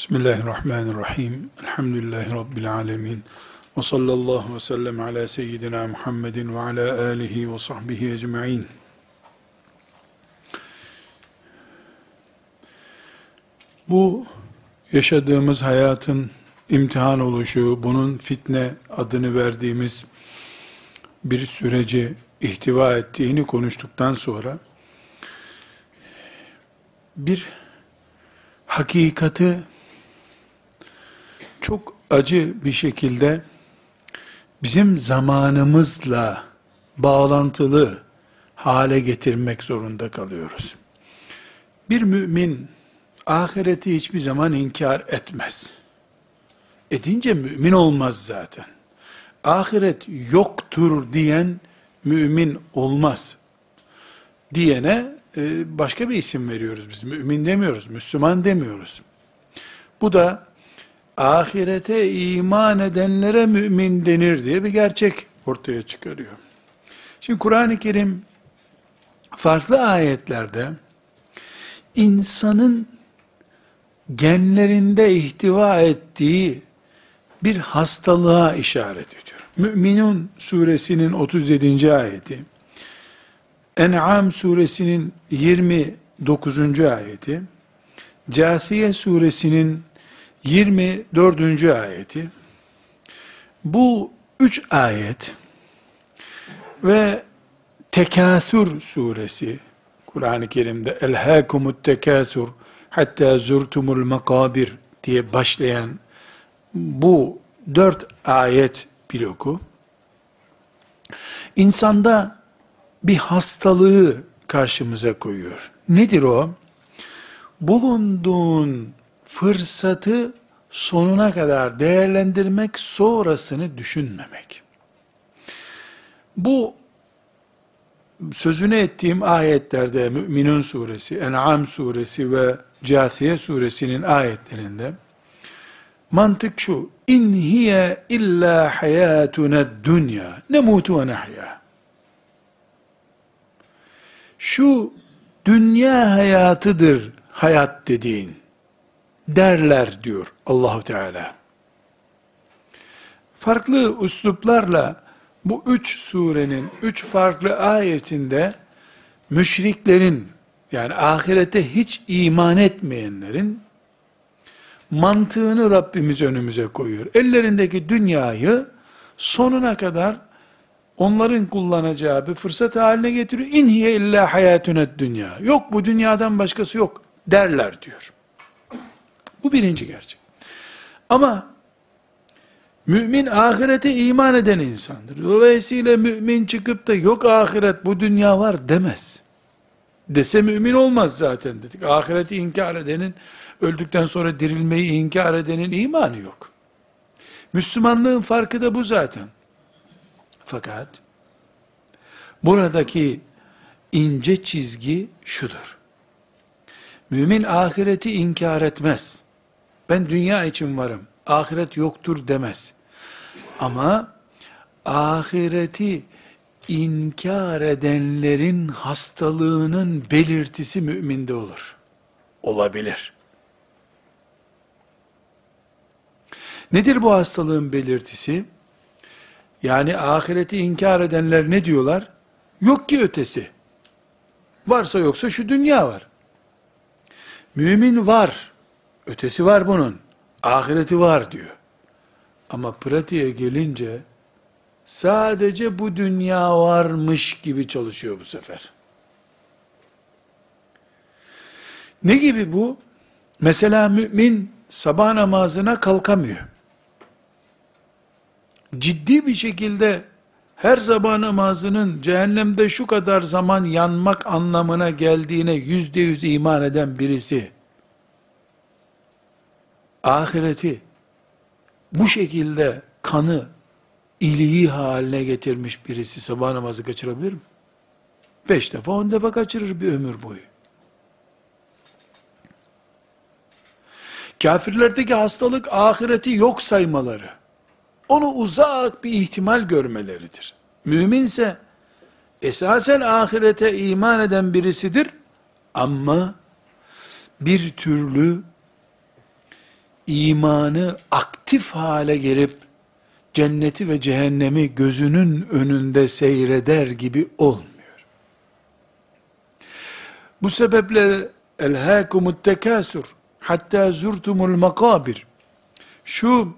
Bismillahirrahmanirrahim. Elhamdülillahi Rabbil alemin. Ve sallallahu ve sellem ala seyyidina Muhammedin ve ala alihi ve sahbihi ecma'in. Bu yaşadığımız hayatın imtihan oluşu, bunun fitne adını verdiğimiz bir süreci ihtiva ettiğini konuştuktan sonra bir hakikati çok acı bir şekilde bizim zamanımızla bağlantılı hale getirmek zorunda kalıyoruz. Bir mümin ahireti hiçbir zaman inkar etmez. Edince mümin olmaz zaten. Ahiret yoktur diyen mümin olmaz. Diyene e, başka bir isim veriyoruz biz. Mümin demiyoruz, Müslüman demiyoruz. Bu da ahirete iman edenlere mümin denir diye bir gerçek ortaya çıkarıyor. Şimdi Kur'an-ı Kerim farklı ayetlerde insanın genlerinde ihtiva ettiği bir hastalığa işaret ediyor. Müminun suresinin 37. ayeti, En'am suresinin 29. ayeti, Câthiye suresinin 24. ayeti, bu üç ayet ve Tekasür suresi, Kur'an-ı Kerim'de elhâkumut tekâsür hatta zurtumul makabir diye başlayan bu dört ayet bloku, insanda bir hastalığı karşımıza koyuyor. Nedir o? Bulunduğun fırsatı sonuna kadar değerlendirmek, sonrasını düşünmemek. Bu sözünü ettiğim ayetlerde Müminun suresi, En'am suresi ve Câthiye suresinin ayetlerinde mantık şu, in hiye illa hayatuna dünya, nemutu ve nahya. Şu dünya hayatıdır hayat dediğin derler diyor Allahu Teala. Farklı üsluplarla bu üç surenin üç farklı ayetinde müşriklerin yani ahirete hiç iman etmeyenlerin mantığını Rabbimiz önümüze koyuyor. Ellerindeki dünyayı sonuna kadar onların kullanacağı bir fırsat haline getiriyor. İnhiye illa hayatünet dünya. Yok bu dünyadan başkası yok derler diyor. Bu birinci gerçek. Ama mümin ahirete iman eden insandır. Dolayısıyla mümin çıkıp da yok ahiret bu dünya var demez. Dese mümin olmaz zaten dedik. Ahireti inkar edenin, öldükten sonra dirilmeyi inkar edenin imanı yok. Müslümanlığın farkı da bu zaten. Fakat buradaki ince çizgi şudur. Mümin ahireti inkar etmez. Ben dünya için varım. Ahiret yoktur demez. Ama ahireti inkar edenlerin hastalığının belirtisi müminde olur. Olabilir. Nedir bu hastalığın belirtisi? Yani ahireti inkar edenler ne diyorlar? Yok ki ötesi. Varsa yoksa şu dünya var. Mümin var. Ötesi var bunun. Ahireti var diyor. Ama pratiğe gelince sadece bu dünya varmış gibi çalışıyor bu sefer. Ne gibi bu? Mesela mümin sabah namazına kalkamıyor. Ciddi bir şekilde her sabah namazının cehennemde şu kadar zaman yanmak anlamına geldiğine yüzde yüz iman eden birisi, ahireti bu şekilde kanı iliği haline getirmiş birisi sabah namazı kaçırabilir mi? Beş defa on defa kaçırır bir ömür boyu. Kafirlerdeki hastalık ahireti yok saymaları, onu uzak bir ihtimal görmeleridir. Müminse esasen ahirete iman eden birisidir ama bir türlü imanı aktif hale gelip cenneti ve cehennemi gözünün önünde seyreder gibi olmuyor. Bu sebeple elhâkumut tekâsür hatta zurtumul makabir şu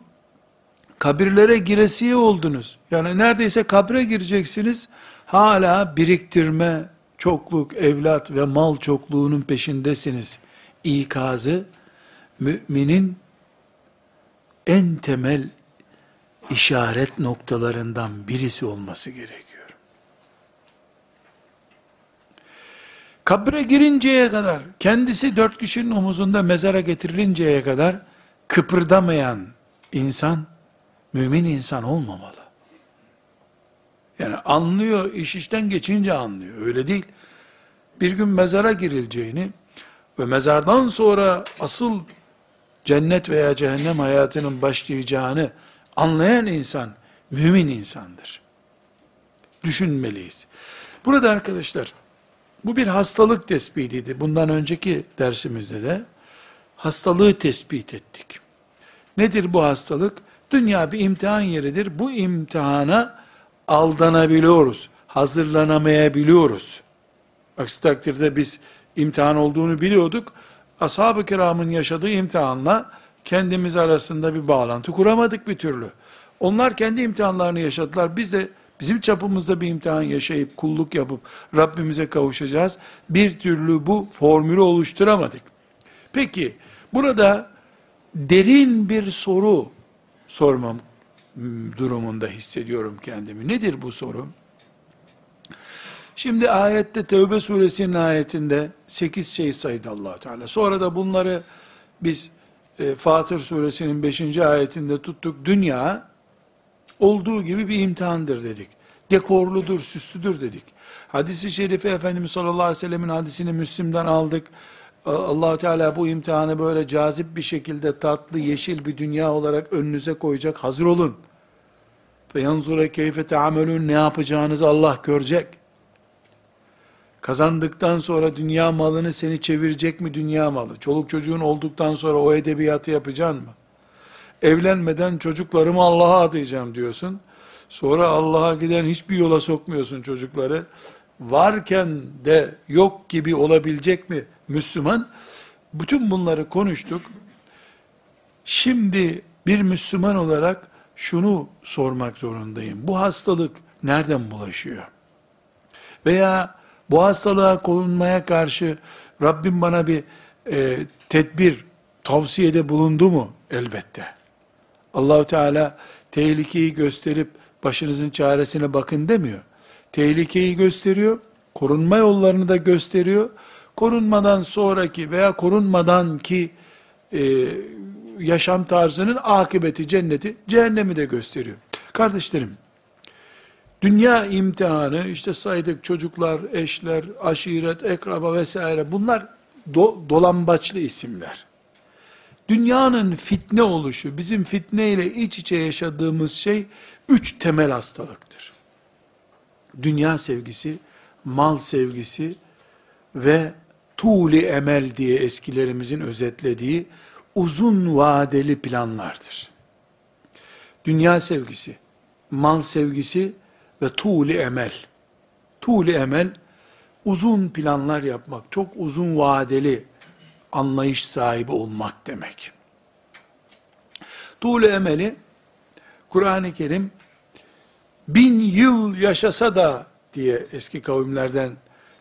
kabirlere giresiye oldunuz. Yani neredeyse kabre gireceksiniz. Hala biriktirme, çokluk, evlat ve mal çokluğunun peşindesiniz. İkazı müminin en temel işaret noktalarından birisi olması gerekiyor. Kabre girinceye kadar, kendisi dört kişinin omuzunda mezara getirilinceye kadar kıpırdamayan insan, mümin insan olmamalı. Yani anlıyor, iş işten geçince anlıyor. Öyle değil. Bir gün mezara girileceğini ve mezardan sonra asıl cennet veya cehennem hayatının başlayacağını anlayan insan, mümin insandır. Düşünmeliyiz. Burada arkadaşlar, bu bir hastalık tespitiydi. Bundan önceki dersimizde de hastalığı tespit ettik. Nedir bu hastalık? Dünya bir imtihan yeridir. Bu imtihana aldanabiliyoruz. Hazırlanamayabiliyoruz. Aksi takdirde biz imtihan olduğunu biliyorduk. Ashab-ı kiramın yaşadığı imtihanla kendimiz arasında bir bağlantı kuramadık bir türlü. Onlar kendi imtihanlarını yaşadılar. Biz de bizim çapımızda bir imtihan yaşayıp kulluk yapıp Rabbimize kavuşacağız. Bir türlü bu formülü oluşturamadık. Peki burada derin bir soru sormam durumunda hissediyorum kendimi. Nedir bu soru? Şimdi ayette Tevbe suresinin ayetinde 8 şey saydı allah Teala. Sonra da bunları biz e, Fatır suresinin 5. ayetinde tuttuk. Dünya olduğu gibi bir imtihandır dedik. Dekorludur, süslüdür dedik. Hadisi şerifi Efendimiz sallallahu aleyhi ve sellemin hadisini Müslim'den aldık allah Teala bu imtihanı böyle cazip bir şekilde tatlı, yeşil bir dünya olarak önünüze koyacak. Hazır olun. Yanzura keyfe teamelün ne yapacağınızı Allah görecek. Kazandıktan sonra dünya malını seni çevirecek mi dünya malı? Çoluk çocuğun olduktan sonra o edebiyatı yapacaksın mı? Evlenmeden çocuklarımı Allah'a adayacağım diyorsun. Sonra Allah'a giden hiçbir yola sokmuyorsun çocukları varken de yok gibi olabilecek mi Müslüman? Bütün bunları konuştuk. Şimdi bir Müslüman olarak şunu sormak zorundayım. Bu hastalık nereden bulaşıyor? Veya bu hastalığa korunmaya karşı Rabbim bana bir e, tedbir, tavsiyede bulundu mu? Elbette. Allahu Teala tehlikeyi gösterip başınızın çaresine bakın demiyor tehlikeyi gösteriyor, korunma yollarını da gösteriyor. Korunmadan sonraki veya korunmadan ki e, yaşam tarzının akıbeti cenneti, cehennemi de gösteriyor. Kardeşlerim, dünya imtihanı, işte saydık çocuklar, eşler, aşiret, ekraba vesaire bunlar do, dolambaçlı isimler. Dünyanın fitne oluşu, bizim fitne ile iç içe yaşadığımız şey, üç temel hastalıktır dünya sevgisi, mal sevgisi ve tuğli emel diye eskilerimizin özetlediği uzun vadeli planlardır. Dünya sevgisi, mal sevgisi ve tuğli emel. Tuğli emel, uzun planlar yapmak, çok uzun vadeli anlayış sahibi olmak demek. Tuğli emeli, Kur'an-ı Kerim bin yıl yaşasa da diye eski kavimlerden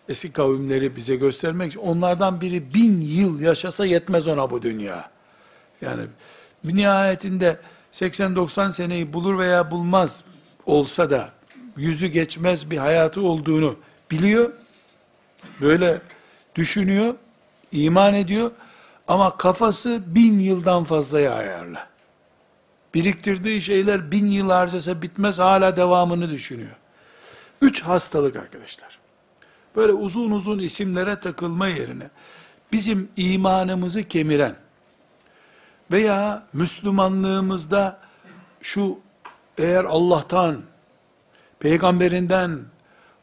eski kavimleri bize göstermek onlardan biri bin yıl yaşasa yetmez ona bu dünya. Yani bir nihayetinde 80-90 seneyi bulur veya bulmaz olsa da yüzü geçmez bir hayatı olduğunu biliyor. Böyle düşünüyor, iman ediyor ama kafası bin yıldan fazlaya ayarla. Biriktirdiği şeyler bin yıl harcasa bitmez hala devamını düşünüyor. Üç hastalık arkadaşlar. Böyle uzun uzun isimlere takılma yerine bizim imanımızı kemiren veya Müslümanlığımızda şu eğer Allah'tan, peygamberinden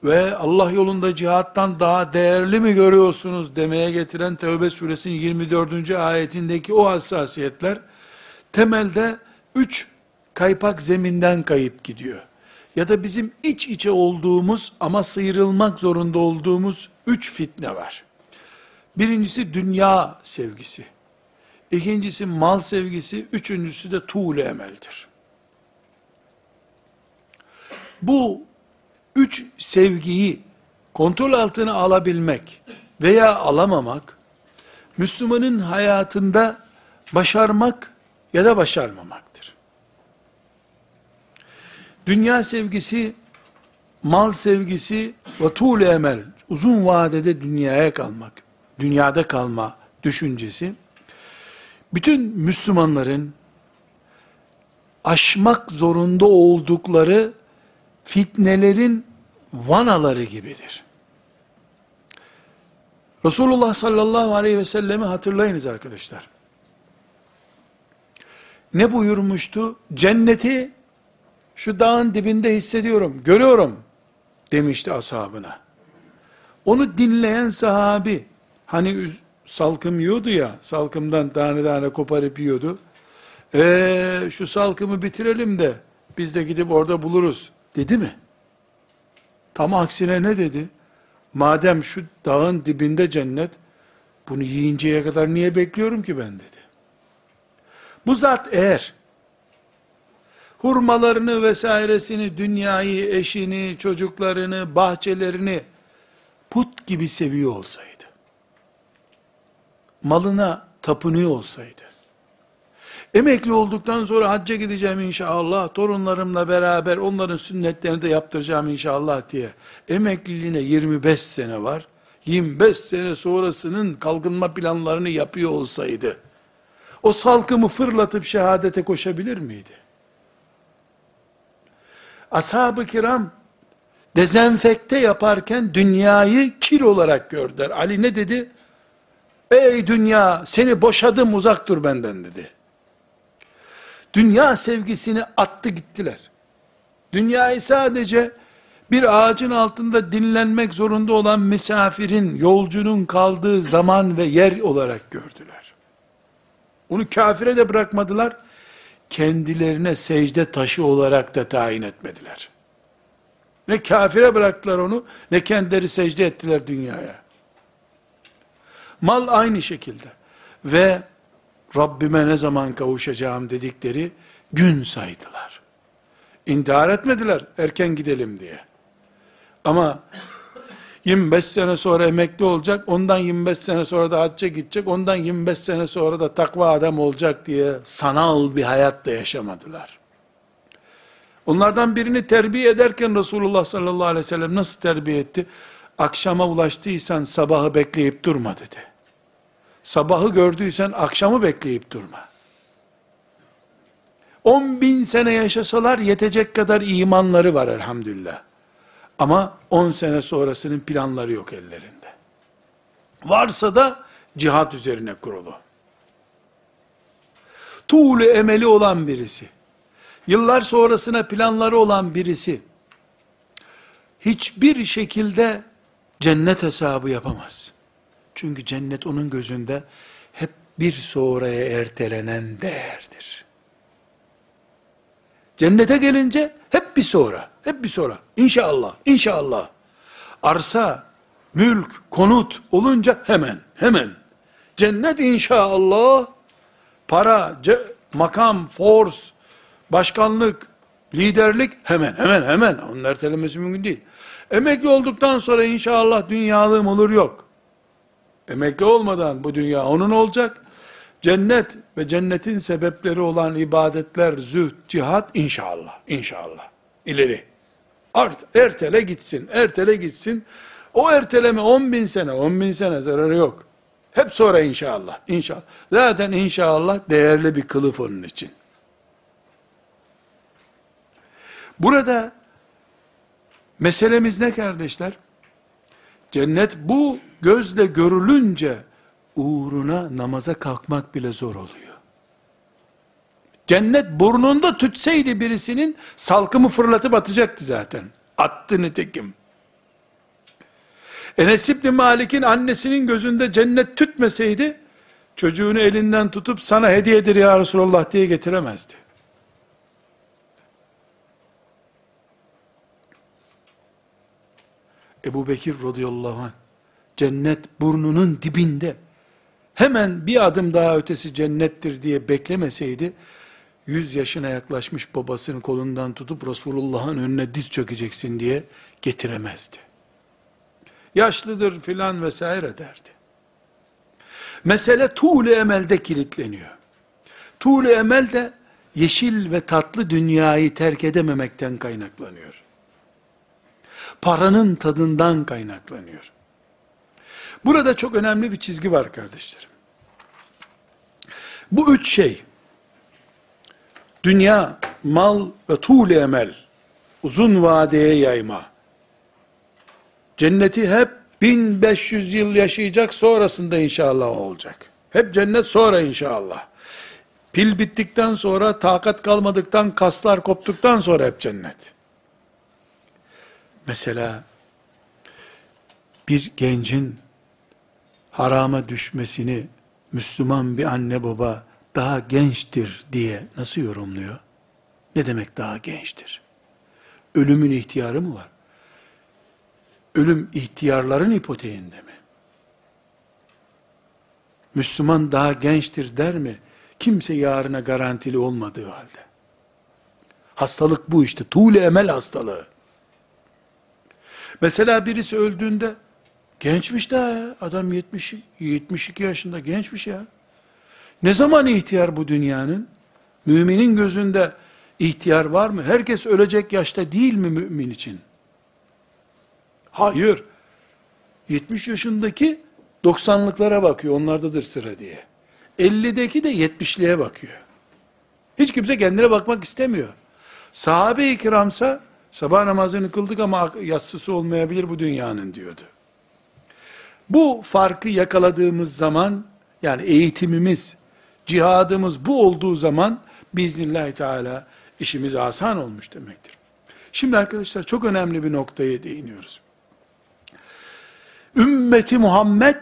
ve Allah yolunda cihattan daha değerli mi görüyorsunuz demeye getiren Tevbe suresinin 24. ayetindeki o hassasiyetler temelde üç kaypak zeminden kayıp gidiyor. Ya da bizim iç içe olduğumuz ama sıyrılmak zorunda olduğumuz üç fitne var. Birincisi dünya sevgisi. İkincisi mal sevgisi. Üçüncüsü de tuğle emeldir. Bu üç sevgiyi kontrol altına alabilmek veya alamamak, Müslümanın hayatında başarmak ya da başarmamaktır. Dünya sevgisi, mal sevgisi ve tuğle emel, uzun vadede dünyaya kalmak, dünyada kalma düşüncesi, bütün Müslümanların aşmak zorunda oldukları fitnelerin vanaları gibidir. Resulullah sallallahu aleyhi ve sellemi hatırlayınız arkadaşlar. Ne buyurmuştu? Cenneti şu dağın dibinde hissediyorum, görüyorum demişti ashabına. Onu dinleyen sahabi, hani salkım yiyordu ya, salkımdan tane tane koparıp yiyordu. Ee, şu salkımı bitirelim de biz de gidip orada buluruz dedi mi? Tam aksine ne dedi? Madem şu dağın dibinde cennet, bunu yiyinceye kadar niye bekliyorum ki ben dedi. Bu zat eğer hurmalarını vesairesini, dünyayı, eşini, çocuklarını, bahçelerini put gibi seviyor olsaydı, malına tapınıyor olsaydı, emekli olduktan sonra hacca gideceğim inşallah, torunlarımla beraber onların sünnetlerini de yaptıracağım inşallah diye, emekliliğine 25 sene var, 25 sene sonrasının kalkınma planlarını yapıyor olsaydı, o salkımı fırlatıp şehadete koşabilir miydi? Ashab-ı kiram dezenfekte yaparken dünyayı kir olarak gördüler. Ali ne dedi? Ey dünya seni boşadım uzak dur benden dedi. Dünya sevgisini attı gittiler. Dünyayı sadece bir ağacın altında dinlenmek zorunda olan misafirin, yolcunun kaldığı zaman ve yer olarak gördüler. Onu kafire de bırakmadılar, kendilerine secde taşı olarak da tayin etmediler. Ne kafire bıraktılar onu, ne kendileri secde ettiler dünyaya. Mal aynı şekilde. Ve Rabbime ne zaman kavuşacağım dedikleri gün saydılar. İntihar etmediler erken gidelim diye. Ama 25 sene sonra emekli olacak, ondan 25 sene sonra da hacca gidecek, ondan 25 sene sonra da takva adam olacak diye sanal bir hayat da yaşamadılar. Onlardan birini terbiye ederken Resulullah sallallahu aleyhi ve sellem nasıl terbiye etti? Akşama ulaştıysan sabahı bekleyip durma dedi. Sabahı gördüysen akşamı bekleyip durma. 10 bin sene yaşasalar yetecek kadar imanları var elhamdülillah. Ama 10 sene sonrasının planları yok ellerinde. Varsa da cihat üzerine kurulu. Tuğlu emeli olan birisi, yıllar sonrasına planları olan birisi, hiçbir şekilde cennet hesabı yapamaz. Çünkü cennet onun gözünde hep bir sonraya ertelenen değerdir. Cennete gelince hep bir sonra, hep bir sonra. İnşallah, inşallah. Arsa, mülk, konut olunca hemen, hemen. Cennet inşallah, para, makam, force, başkanlık, liderlik hemen, hemen, hemen. Onun ertelemesi mümkün değil. Emekli olduktan sonra inşallah dünyalığım olur yok. Emekli olmadan bu dünya onun olacak. Cennet ve cennetin sebepleri olan ibadetler, zühd, cihat inşallah, inşallah. İleri. Art, ertele gitsin, ertele gitsin. O erteleme 10 bin sene, 10 bin sene zararı yok. Hep sonra inşallah, inşallah. Zaten inşallah değerli bir kılıf onun için. Burada meselemiz ne kardeşler? Cennet bu gözle görülünce uğruna namaza kalkmak bile zor oluyor. Cennet burnunda tütseydi birisinin salkımı fırlatıp atacaktı zaten. Attı nitekim. Enes İbni Malik'in annesinin gözünde cennet tütmeseydi, çocuğunu elinden tutup sana hediyedir ya Resulallah diye getiremezdi. Ebu Bekir radıyallahu anh, cennet burnunun dibinde, hemen bir adım daha ötesi cennettir diye beklemeseydi, 100 yaşına yaklaşmış babasının kolundan tutup Resulullah'ın önüne diz çökeceksin diye getiremezdi. Yaşlıdır filan vesaire derdi. Mesele tuğle emelde kilitleniyor. Tuğle emel de yeşil ve tatlı dünyayı terk edememekten kaynaklanıyor. Paranın tadından kaynaklanıyor. Burada çok önemli bir çizgi var kardeşlerim. Bu üç şey, dünya, mal ve tuğle emel, uzun vadeye yayma, cenneti hep 1500 yıl yaşayacak sonrasında inşallah olacak. Hep cennet sonra inşallah. Pil bittikten sonra, takat kalmadıktan, kaslar koptuktan sonra hep cennet. Mesela, bir gencin harama düşmesini Müslüman bir anne baba daha gençtir diye nasıl yorumluyor? Ne demek daha gençtir? Ölümün ihtiyarı mı var? Ölüm ihtiyarların ipoteğinde mi? Müslüman daha gençtir der mi? Kimse yarına garantili olmadığı halde. Hastalık bu işte. Tuğle emel hastalığı. Mesela birisi öldüğünde gençmiş daha ya. Adam 70 72 yaşında gençmiş ya. Ne zaman ihtiyar bu dünyanın? Müminin gözünde ihtiyar var mı? Herkes ölecek yaşta değil mi mümin için? Hayır. 70 yaşındaki 90'lıklara bakıyor. Onlardadır sıra diye. 50'deki de 70'liğe bakıyor. Hiç kimse kendine bakmak istemiyor. Sahabe-i kiramsa sabah namazını kıldık ama yatsısı olmayabilir bu dünyanın diyordu. Bu farkı yakaladığımız zaman yani eğitimimiz, cihadımız bu olduğu zaman biiznillahü teala işimiz asan olmuş demektir. Şimdi arkadaşlar çok önemli bir noktaya değiniyoruz. Ümmeti Muhammed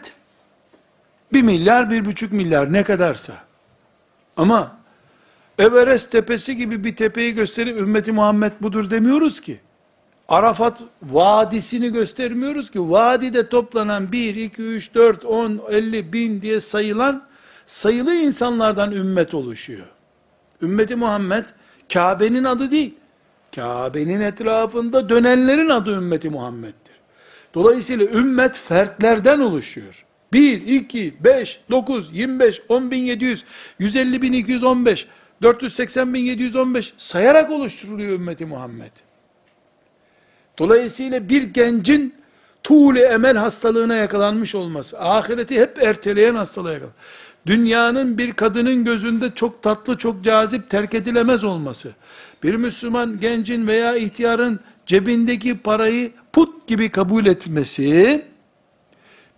bir milyar, bir buçuk milyar ne kadarsa ama Everest tepesi gibi bir tepeyi gösterip ümmeti Muhammed budur demiyoruz ki. Arafat vadisini göstermiyoruz ki. Vadide toplanan 1, 2, 3, 4, 10, 50 bin diye sayılan sayılı insanlardan ümmet oluşuyor. Ümmeti Muhammed Kabe'nin adı değil. Kabe'nin etrafında dönenlerin adı ümmeti Muhammed'dir. Dolayısıyla ümmet fertlerden oluşuyor. 1, 2, 5, 9, 25, 10.700, 150.215, 480.715 sayarak oluşturuluyor ümmeti Muhammed. Dolayısıyla bir gencin tuğle emel hastalığına yakalanmış olması, ahireti hep erteleyen hastalığa yakalanmış. Dünyanın bir kadının gözünde çok tatlı, çok cazip, terk edilemez olması, bir Müslüman gencin veya ihtiyarın cebindeki parayı put gibi kabul etmesi,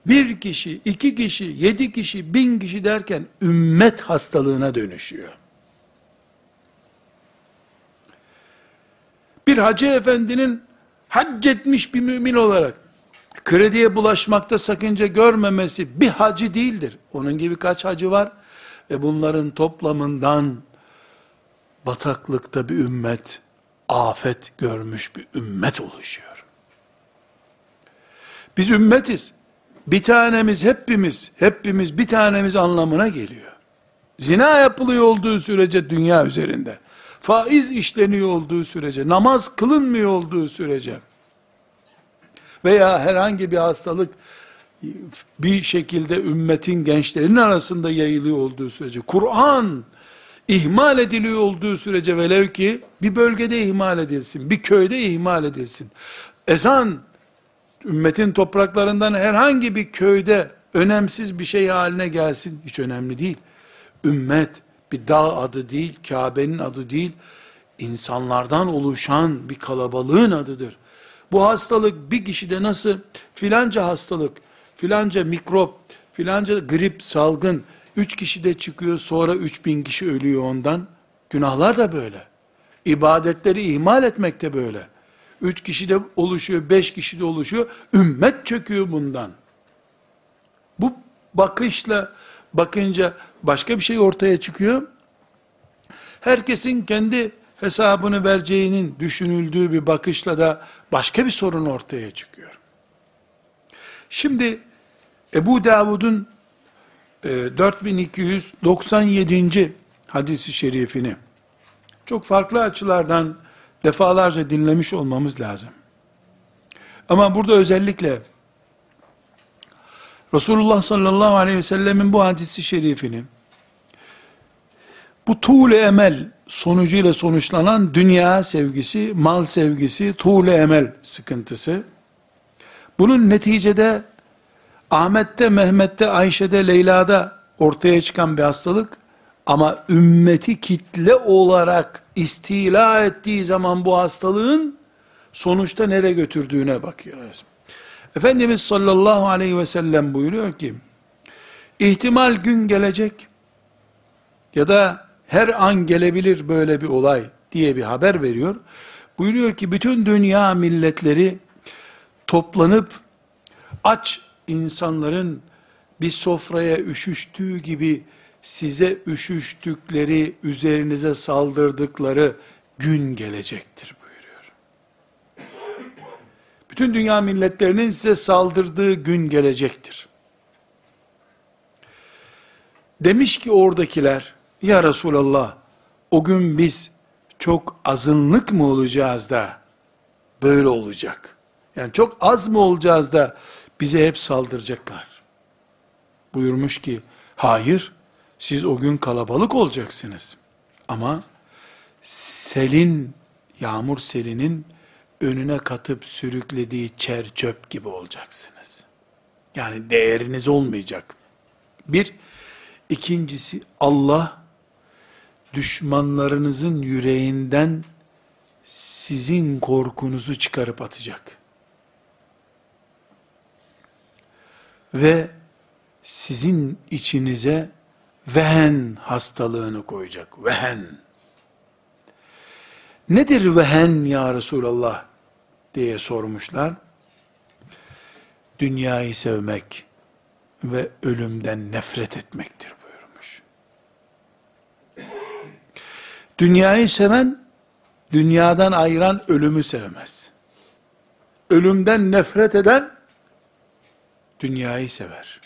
bir kişi, iki kişi, yedi kişi, bin kişi derken ümmet hastalığına dönüşüyor. Bir hacı efendinin hac etmiş bir mümin olarak krediye bulaşmakta sakınca görmemesi bir hacı değildir. Onun gibi kaç hacı var ve bunların toplamından bataklıkta bir ümmet, afet görmüş bir ümmet oluşuyor. Biz ümmetiz. Bir tanemiz hepimiz, hepimiz bir tanemiz anlamına geliyor. Zina yapılıyor olduğu sürece dünya üzerinde, faiz işleniyor olduğu sürece, namaz kılınmıyor olduğu sürece, veya herhangi bir hastalık bir şekilde ümmetin gençlerinin arasında yayılıyor olduğu sürece, Kur'an ihmal ediliyor olduğu sürece velev ki bir bölgede ihmal edilsin, bir köyde ihmal edilsin. Ezan ümmetin topraklarından herhangi bir köyde önemsiz bir şey haline gelsin hiç önemli değil. Ümmet bir dağ adı değil, Kabe'nin adı değil, insanlardan oluşan bir kalabalığın adıdır. Bu hastalık bir kişide nasıl filanca hastalık, filanca mikrop, filanca grip, salgın, üç kişide çıkıyor sonra üç bin kişi ölüyor ondan. Günahlar da böyle. İbadetleri ihmal etmek de böyle. Üç kişi de oluşuyor, beş kişi de oluşuyor. Ümmet çöküyor bundan. Bu bakışla bakınca başka bir şey ortaya çıkıyor. Herkesin kendi hesabını vereceğinin düşünüldüğü bir bakışla da başka bir sorun ortaya çıkıyor. Şimdi Ebu Davud'un e, 4297. hadisi şerifini çok farklı açılardan defalarca dinlemiş olmamız lazım. Ama burada özellikle Resulullah sallallahu aleyhi ve sellemin bu hadisi şerifini bu tuğle emel sonucuyla sonuçlanan dünya sevgisi, mal sevgisi, tuğle emel sıkıntısı. Bunun neticede Ahmet'te, Mehmet'te, Ayşe'de, Leyla'da ortaya çıkan bir hastalık ama ümmeti kitle olarak istila ettiği zaman bu hastalığın sonuçta nereye götürdüğüne bakıyoruz. Efendimiz sallallahu aleyhi ve sellem buyuruyor ki, ihtimal gün gelecek ya da her an gelebilir böyle bir olay diye bir haber veriyor. Buyuruyor ki bütün dünya milletleri toplanıp aç insanların bir sofraya üşüştüğü gibi size üşüştükleri, üzerinize saldırdıkları gün gelecektir. Bütün dünya milletlerinin size saldırdığı gün gelecektir. Demiş ki oradakiler, ya Resulallah, o gün biz çok azınlık mı olacağız da böyle olacak? Yani çok az mı olacağız da bize hep saldıracaklar? Buyurmuş ki, hayır, siz o gün kalabalık olacaksınız. Ama selin, yağmur selinin önüne katıp sürüklediği çer çöp gibi olacaksınız. Yani değeriniz olmayacak. Bir, ikincisi Allah düşmanlarınızın yüreğinden sizin korkunuzu çıkarıp atacak. Ve sizin içinize vehen hastalığını koyacak. Vehen. Nedir vehen ya Resulallah diye sormuşlar. Dünyayı sevmek ve ölümden nefret etmektir buyurmuş. Dünyayı seven, dünyadan ayıran ölümü sevmez. Ölümden nefret eden, dünyayı sever.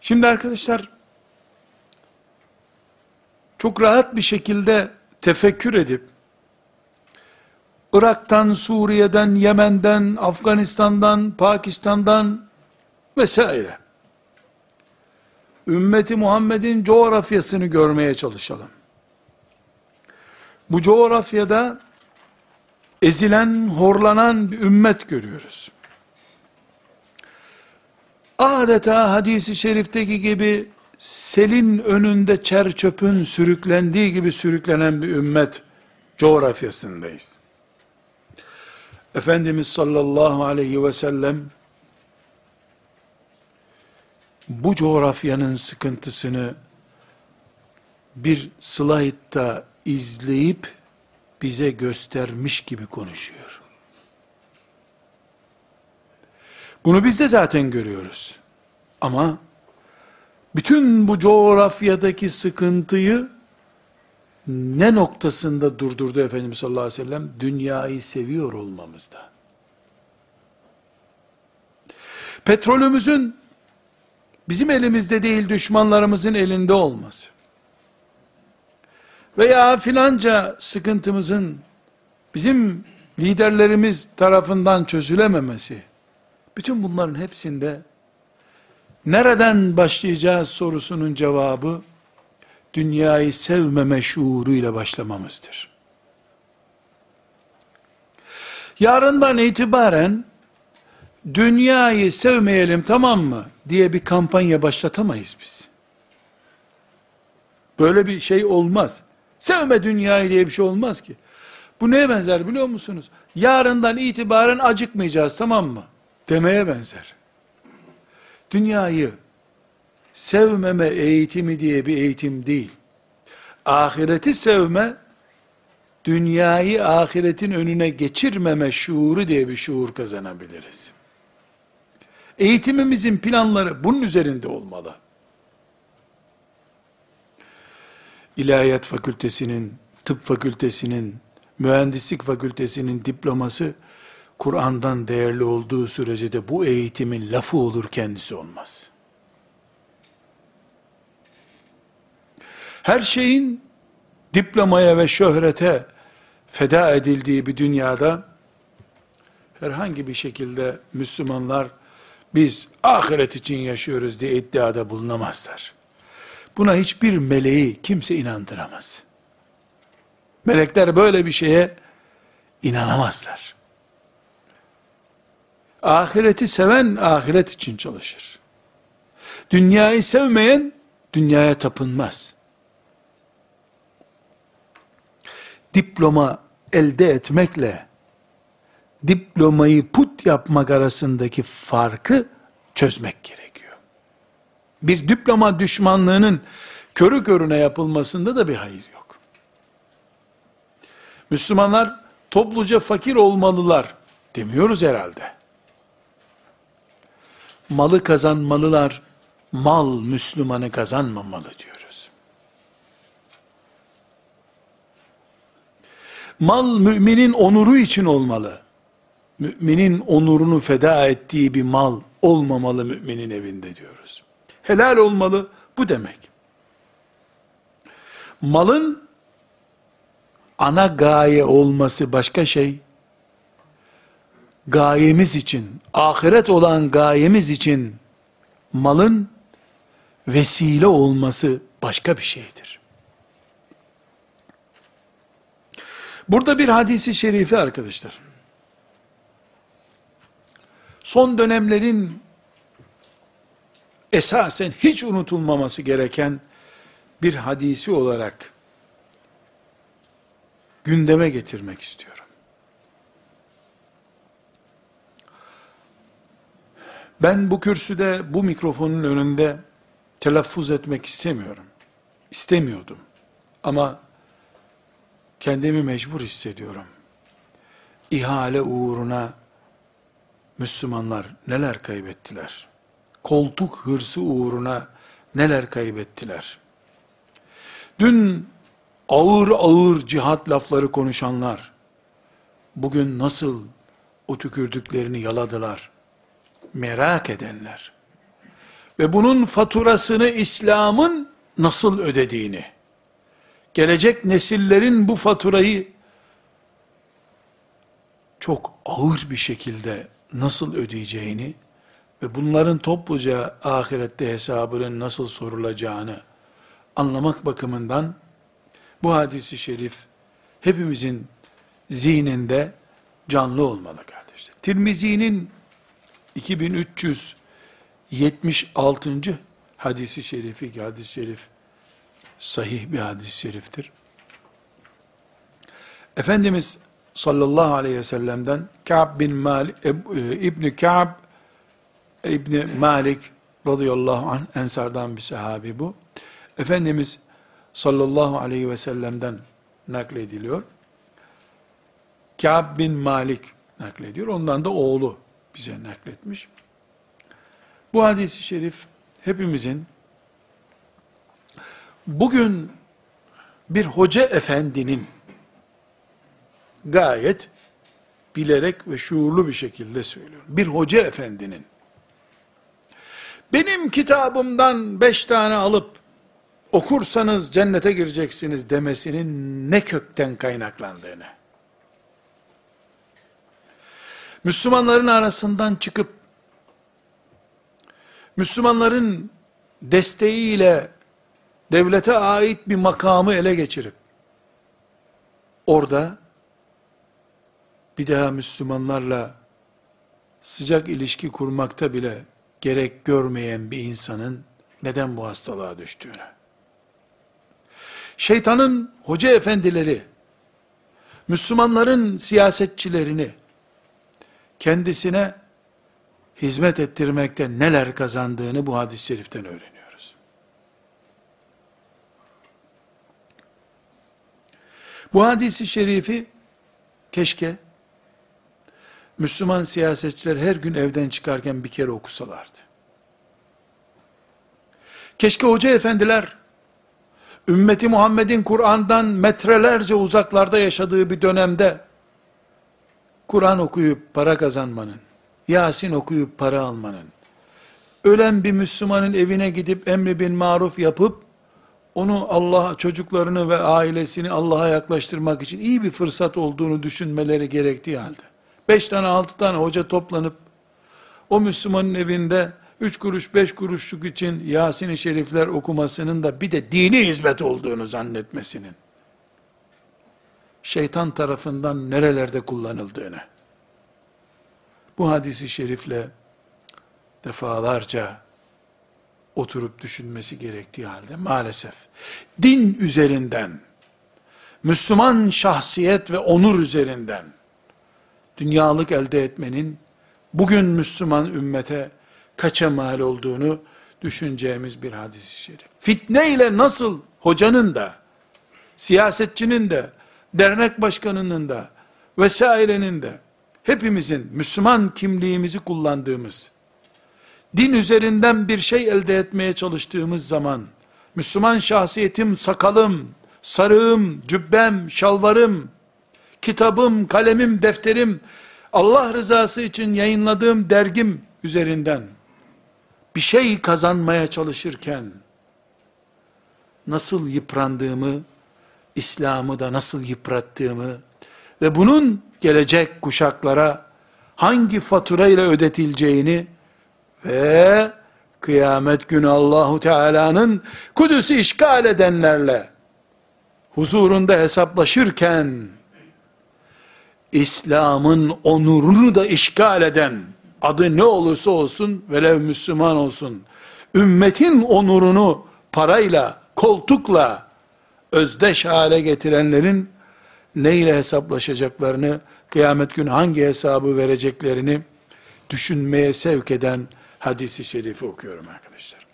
Şimdi arkadaşlar, çok rahat bir şekilde tefekkür edip, Irak'tan, Suriye'den, Yemen'den, Afganistan'dan, Pakistan'dan vesaire, ümmeti Muhammed'in coğrafyasını görmeye çalışalım. Bu coğrafyada ezilen, horlanan bir ümmet görüyoruz adeta hadisi şerifteki gibi selin önünde çer çöpün sürüklendiği gibi sürüklenen bir ümmet coğrafyasındayız. Efendimiz sallallahu aleyhi ve sellem bu coğrafyanın sıkıntısını bir slaytta izleyip bize göstermiş gibi konuşuyor. Bunu biz de zaten görüyoruz. Ama bütün bu coğrafyadaki sıkıntıyı ne noktasında durdurdu Efendimiz sallallahu aleyhi ve sellem? Dünyayı seviyor olmamızda. Petrolümüzün bizim elimizde değil düşmanlarımızın elinde olması. Veya filanca sıkıntımızın bizim liderlerimiz tarafından çözülememesi bütün bunların hepsinde nereden başlayacağız sorusunun cevabı dünyayı sevmeme şuuruyla başlamamızdır. Yarından itibaren dünyayı sevmeyelim tamam mı diye bir kampanya başlatamayız biz. Böyle bir şey olmaz. Sevme dünyayı diye bir şey olmaz ki. Bu neye benzer biliyor musunuz? Yarından itibaren acıkmayacağız tamam mı? demeye benzer. Dünyayı sevmeme eğitimi diye bir eğitim değil. Ahireti sevme, dünyayı ahiretin önüne geçirmeme şuuru diye bir şuur kazanabiliriz. Eğitimimizin planları bunun üzerinde olmalı. İlahiyat fakültesinin, tıp fakültesinin, mühendislik fakültesinin diploması Kur'an'dan değerli olduğu sürece de bu eğitimin lafı olur kendisi olmaz. Her şeyin diplomaya ve şöhrete feda edildiği bir dünyada herhangi bir şekilde Müslümanlar biz ahiret için yaşıyoruz diye iddiada bulunamazlar. Buna hiçbir meleği kimse inandıramaz. Melekler böyle bir şeye inanamazlar. Ahireti seven ahiret için çalışır. Dünyayı sevmeyen dünyaya tapınmaz. Diploma elde etmekle diplomayı put yapmak arasındaki farkı çözmek gerekiyor. Bir diploma düşmanlığının körü körüne yapılmasında da bir hayır yok. Müslümanlar topluca fakir olmalılar demiyoruz herhalde. Malı kazanmalılar, mal Müslümanı kazanmamalı diyoruz. Mal müminin onuru için olmalı müminin onurunu feda ettiği bir mal olmamalı müminin evinde diyoruz. Helal olmalı bu demek. Malın ana gaye olması başka şey. Gayemiz için, ahiret olan gayemiz için malın vesile olması başka bir şeydir. Burada bir hadisi şerifi arkadaşlar son dönemlerin esasen hiç unutulmaması gereken bir hadisi olarak gündeme getirmek istiyorum. Ben bu kürsüde, bu mikrofonun önünde telaffuz etmek istemiyorum. İstemiyordum. Ama kendimi mecbur hissediyorum. İhale uğruna Müslümanlar neler kaybettiler? Koltuk hırsı uğruna neler kaybettiler? Dün ağır ağır cihat lafları konuşanlar, bugün nasıl o tükürdüklerini yaladılar? Merak edenler ve bunun faturasını İslam'ın nasıl ödediğini, gelecek nesillerin bu faturayı çok ağır bir şekilde nasıl ödeyeceğini ve bunların topluca ahirette hesabının nasıl sorulacağını anlamak bakımından bu hadisi şerif hepimizin zihninde canlı olmalı kardeşler. Tirmizi'nin 2376. hadisi şerifi hadis-i şerif sahih bir hadis-i şeriftir. Efendimiz sallallahu aleyhi ve sellem'den Ka'b bin Malik, e, İbni Ka'b İbni Malik radıyallahu anh ensardan bir sahabi bu. Efendimiz sallallahu aleyhi ve sellem'den naklediliyor. Ka'b bin Malik naklediyor. Ondan da oğlu bize nakletmiş. Bu hadisi şerif hepimizin bugün bir hoca efendinin gayet bilerek ve şuurlu bir şekilde söylüyorum. Bir hoca efendinin benim kitabımdan beş tane alıp okursanız cennete gireceksiniz demesinin ne kökten kaynaklandığını, Müslümanların arasından çıkıp, Müslümanların desteğiyle devlete ait bir makamı ele geçirip, orada bir daha Müslümanlarla sıcak ilişki kurmakta bile gerek görmeyen bir insanın neden bu hastalığa düştüğünü. Şeytanın hoca efendileri, Müslümanların siyasetçilerini kendisine hizmet ettirmekte neler kazandığını bu hadis-i şeriften öğreniyoruz. Bu hadisi şerifi keşke Müslüman siyasetçiler her gün evden çıkarken bir kere okusalardı. Keşke hoca efendiler, ümmeti Muhammed'in Kur'an'dan metrelerce uzaklarda yaşadığı bir dönemde, Kur'an okuyup para kazanmanın, Yasin okuyup para almanın, ölen bir Müslümanın evine gidip emri bin maruf yapıp, onu Allah çocuklarını ve ailesini Allah'a yaklaştırmak için iyi bir fırsat olduğunu düşünmeleri gerektiği halde. Beş tane altı tane hoca toplanıp o Müslümanın evinde üç kuruş beş kuruşluk için Yasin-i Şerifler okumasının da bir de dini hizmet olduğunu zannetmesinin şeytan tarafından nerelerde kullanıldığını bu hadisi şerifle defalarca oturup düşünmesi gerektiği halde maalesef din üzerinden Müslüman şahsiyet ve onur üzerinden dünyalık elde etmenin bugün Müslüman ümmete kaça mal olduğunu düşüneceğimiz bir hadis-i şerif. Fitne ile nasıl hocanın da, siyasetçinin de, dernek başkanının da, vesairenin de, hepimizin Müslüman kimliğimizi kullandığımız, din üzerinden bir şey elde etmeye çalıştığımız zaman, Müslüman şahsiyetim, sakalım, sarığım, cübbem, şalvarım, kitabım, kalemim, defterim, Allah rızası için yayınladığım dergim üzerinden bir şey kazanmaya çalışırken nasıl yıprandığımı, İslam'ı da nasıl yıprattığımı ve bunun gelecek kuşaklara hangi fatura ile ödetileceğini ve kıyamet günü Allahu Teala'nın Kudüs'ü işgal edenlerle huzurunda hesaplaşırken İslam'ın onurunu da işgal eden, adı ne olursa olsun, velev Müslüman olsun, ümmetin onurunu parayla, koltukla özdeş hale getirenlerin neyle hesaplaşacaklarını, kıyamet günü hangi hesabı vereceklerini düşünmeye sevk eden hadisi şerifi okuyorum arkadaşlar.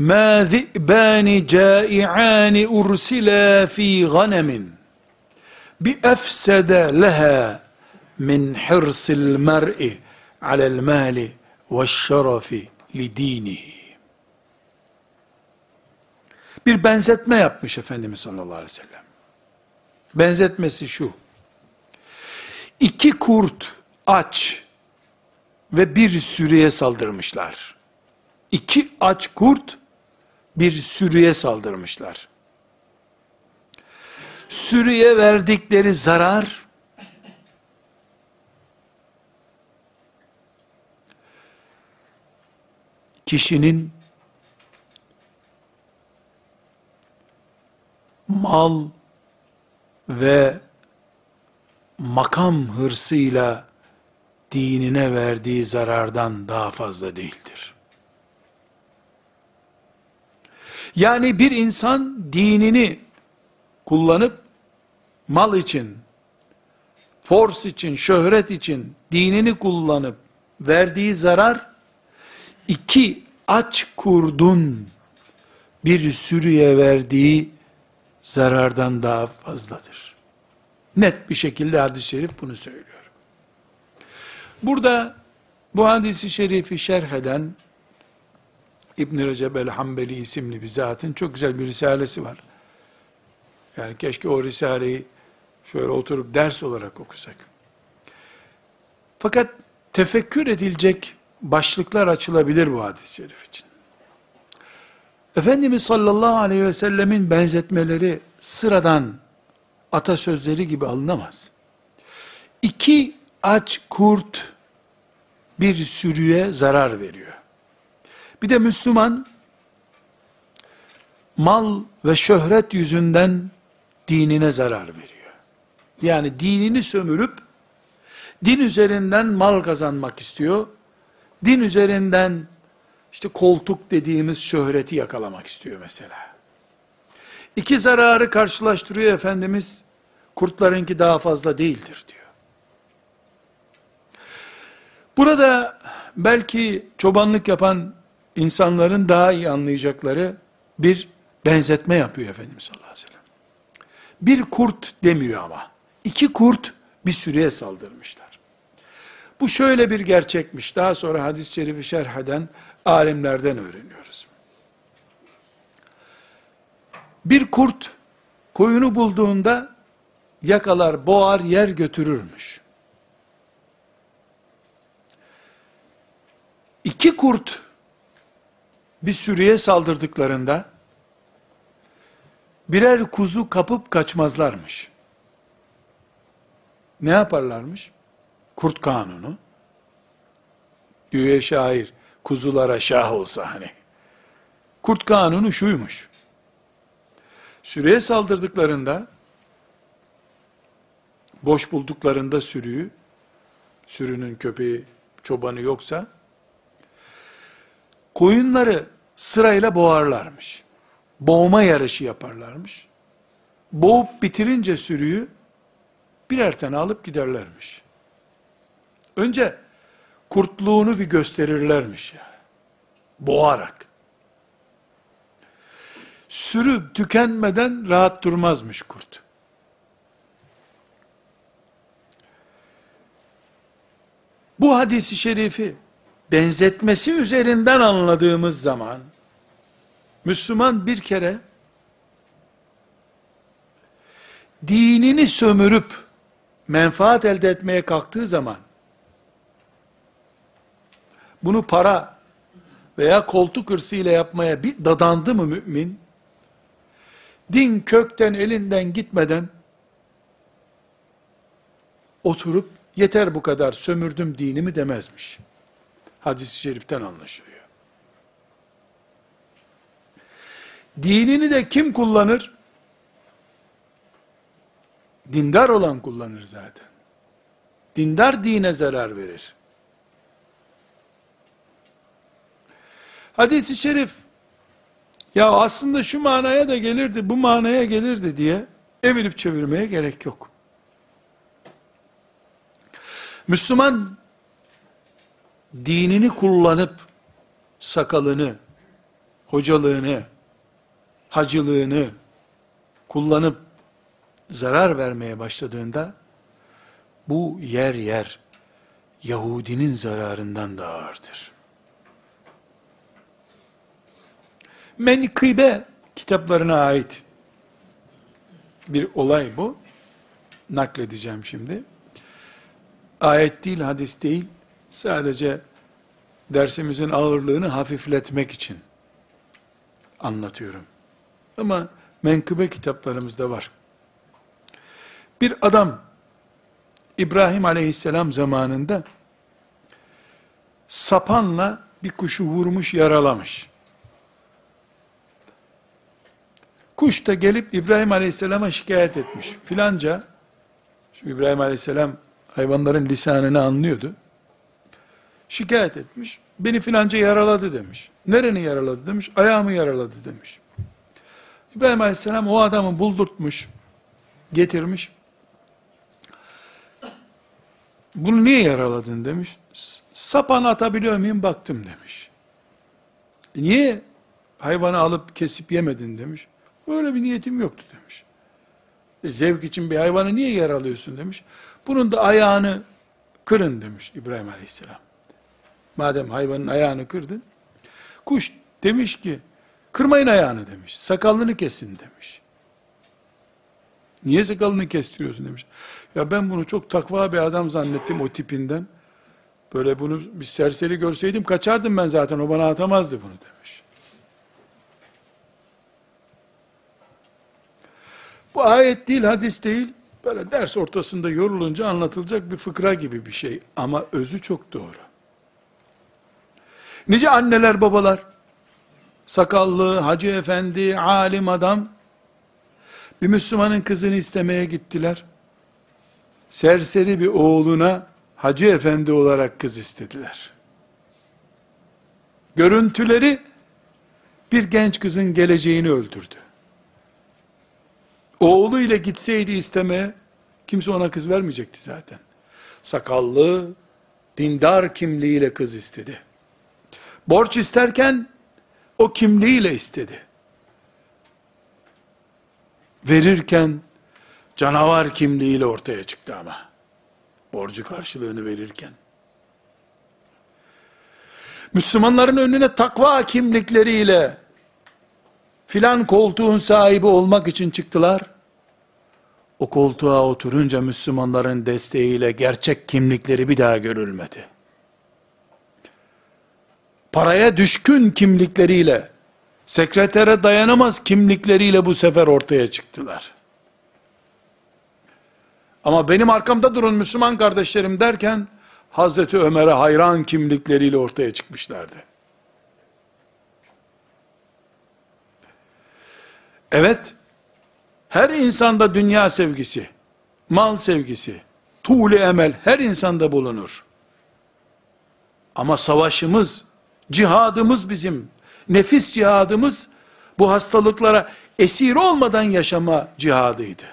مَا ذِئْبَانِ جَائِعَانِ اُرْسِلَا ف۪ي غَنَمٍ بِأَفْسَدَ لَهَا مِنْ حِرْصِ الْمَرْءِ عَلَى الْمَالِ وَالشَّرَفِ لِد۪ينِهِ Bir benzetme yapmış Efendimiz sallallahu aleyhi ve sellem. Benzetmesi şu. İki kurt aç ve bir sürüye saldırmışlar. İki aç kurt bir sürüye saldırmışlar sürüye verdikleri zarar, kişinin mal ve makam hırsıyla dinine verdiği zarardan daha fazla değildir. Yani bir insan dinini kullanıp mal için, force için, şöhret için dinini kullanıp verdiği zarar, iki aç kurdun bir sürüye verdiği zarardan daha fazladır. Net bir şekilde hadis-i şerif bunu söylüyor. Burada bu hadisi şerifi şerh eden İbn Recep el-Hambeli isimli bir zatın çok güzel bir risalesi var. Yani keşke o risaleyi şöyle oturup ders olarak okusak. Fakat tefekkür edilecek başlıklar açılabilir bu hadis-i şerif için. Efendimiz sallallahu aleyhi ve sellemin benzetmeleri sıradan atasözleri gibi alınamaz. İki aç kurt bir sürüye zarar veriyor. Bir de Müslüman mal ve şöhret yüzünden dinine zarar veriyor. Yani dinini sömürüp, din üzerinden mal kazanmak istiyor. Din üzerinden, işte koltuk dediğimiz şöhreti yakalamak istiyor mesela. İki zararı karşılaştırıyor Efendimiz, kurtlarınki daha fazla değildir diyor. Burada belki çobanlık yapan insanların daha iyi anlayacakları bir benzetme yapıyor Efendimiz sallallahu aleyhi ve sellem. Bir kurt demiyor ama iki kurt bir sürüye saldırmışlar. Bu şöyle bir gerçekmiş. Daha sonra hadis-i şerifi şerh eden alimlerden öğreniyoruz. Bir kurt koyunu bulduğunda yakalar, boğar, yer götürürmüş. İki kurt bir sürüye saldırdıklarında birer kuzu kapıp kaçmazlarmış. Ne yaparlarmış? Kurt kanunu. Diyor şair, kuzulara şah olsa hani. Kurt kanunu şuymuş. Sürüye saldırdıklarında, boş bulduklarında sürüyü, sürünün köpeği, çobanı yoksa, koyunları sırayla boğarlarmış. Boğma yarışı yaparlarmış. Boğup bitirince sürüyü, birer tane alıp giderlermiş. Önce kurtluğunu bir gösterirlermiş yani. Boğarak. Sürü tükenmeden rahat durmazmış kurt. Bu hadisi şerifi benzetmesi üzerinden anladığımız zaman Müslüman bir kere dinini sömürüp menfaat elde etmeye kalktığı zaman bunu para veya koltuk hırsıyla yapmaya bir dadandı mı mümin din kökten elinden gitmeden oturup yeter bu kadar sömürdüm dinimi demezmiş. Hadis-i şeriften anlaşılıyor. Dinini de kim kullanır? Dindar olan kullanır zaten. Dindar dine zarar verir. Hadis-i şerif, ya aslında şu manaya da gelirdi, bu manaya gelirdi diye evirip çevirmeye gerek yok. Müslüman, dinini kullanıp, sakalını, hocalığını, hacılığını kullanıp, zarar vermeye başladığında, bu yer yer, Yahudinin zararından da ağırdır. Menkıbe kitaplarına ait bir olay bu. Nakledeceğim şimdi. Ayet değil, hadis değil. Sadece dersimizin ağırlığını hafifletmek için anlatıyorum. Ama menkıbe kitaplarımızda var. Bir adam İbrahim aleyhisselam zamanında sapanla bir kuşu vurmuş, yaralamış. Kuş da gelip İbrahim Aleyhisselam'a şikayet etmiş. Filanca, şu İbrahim Aleyhisselam hayvanların lisanını anlıyordu. Şikayet etmiş. Beni filanca yaraladı demiş. Nereni yaraladı demiş. Ayağımı yaraladı demiş. İbrahim Aleyhisselam o adamı buldurtmuş. Getirmiş. Bunu niye yaraladın demiş. Sapan atabiliyor muyum baktım demiş. Niye hayvanı alıp kesip yemedin demiş. Böyle bir niyetim yoktu demiş. E, zevk için bir hayvanı niye yaralıyorsun demiş. Bunun da ayağını kırın demiş İbrahim Aleyhisselam. Madem hayvanın ayağını kırdın. Kuş demiş ki kırmayın ayağını demiş. Sakalını kesin demiş. Niye sakalını kestiriyorsun demiş. Ya ben bunu çok takva bir adam zannettim o tipinden. Böyle bunu bir serseri görseydim kaçardım ben zaten o bana atamazdı bunu demiş. Bu ayet değil, hadis değil. Böyle ders ortasında yorulunca anlatılacak bir fıkra gibi bir şey. Ama özü çok doğru. Nice anneler, babalar, sakallı, hacı efendi, alim adam, bir Müslümanın kızını istemeye gittiler. Serseri bir oğluna hacı efendi olarak kız istediler. Görüntüleri bir genç kızın geleceğini öldürdü. Oğlu ile gitseydi istemeye, kimse ona kız vermeyecekti zaten. Sakallı, dindar kimliğiyle kız istedi. Borç isterken, o kimliğiyle istedi. Verirken, canavar kimliğiyle ortaya çıktı ama. borcu karşılığını verirken. Müslümanların önüne takva kimlikleriyle filan koltuğun sahibi olmak için çıktılar. O koltuğa oturunca Müslümanların desteğiyle gerçek kimlikleri bir daha görülmedi. Paraya düşkün kimlikleriyle, sekretere dayanamaz kimlikleriyle bu sefer ortaya çıktılar. Ama benim arkamda durun Müslüman kardeşlerim derken, Hazreti Ömer'e hayran kimlikleriyle ortaya çıkmışlardı. Evet, her insanda dünya sevgisi, mal sevgisi, tuğle emel her insanda bulunur. Ama savaşımız, cihadımız bizim, nefis cihadımız, bu hastalıklara esir olmadan yaşama cihadıydı.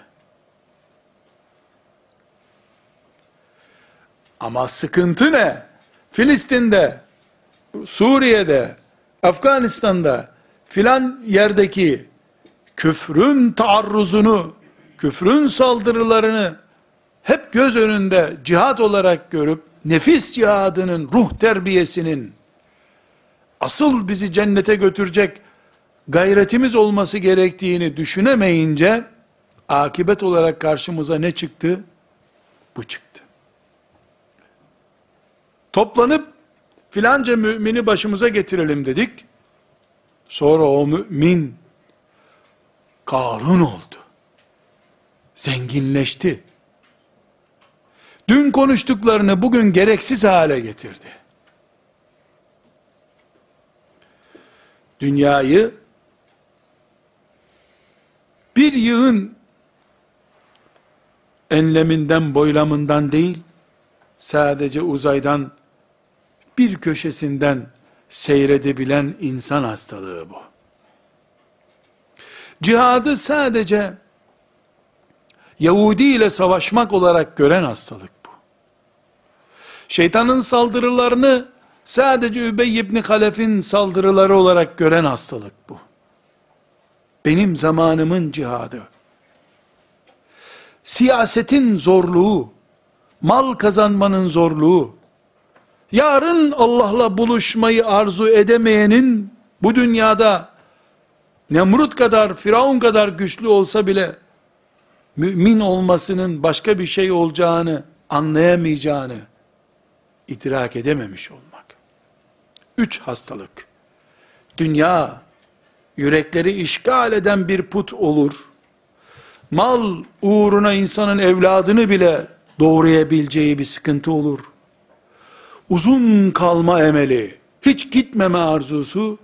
Ama sıkıntı ne? Filistin'de, Suriye'de, Afganistan'da, filan yerdeki küfrün taarruzunu, küfrün saldırılarını hep göz önünde cihat olarak görüp, nefis cihadının, ruh terbiyesinin, asıl bizi cennete götürecek gayretimiz olması gerektiğini düşünemeyince, akibet olarak karşımıza ne çıktı? Bu çıktı. Toplanıp, filanca mümini başımıza getirelim dedik. Sonra o mümin, Karun oldu. Zenginleşti. Dün konuştuklarını bugün gereksiz hale getirdi. Dünyayı bir yığın enleminden boylamından değil, sadece uzaydan bir köşesinden seyredebilen insan hastalığı bu. Cihadı sadece Yahudi ile savaşmak olarak gören hastalık bu. Şeytanın saldırılarını sadece Übey ibn Halef'in saldırıları olarak gören hastalık bu. Benim zamanımın cihadı. Siyasetin zorluğu, mal kazanmanın zorluğu, yarın Allah'la buluşmayı arzu edemeyenin bu dünyada Nemrut kadar, Firavun kadar güçlü olsa bile, mümin olmasının başka bir şey olacağını anlayamayacağını idrak edememiş olmak. Üç hastalık. Dünya, yürekleri işgal eden bir put olur. Mal uğruna insanın evladını bile doğrayabileceği bir sıkıntı olur. Uzun kalma emeli, hiç gitmeme arzusu,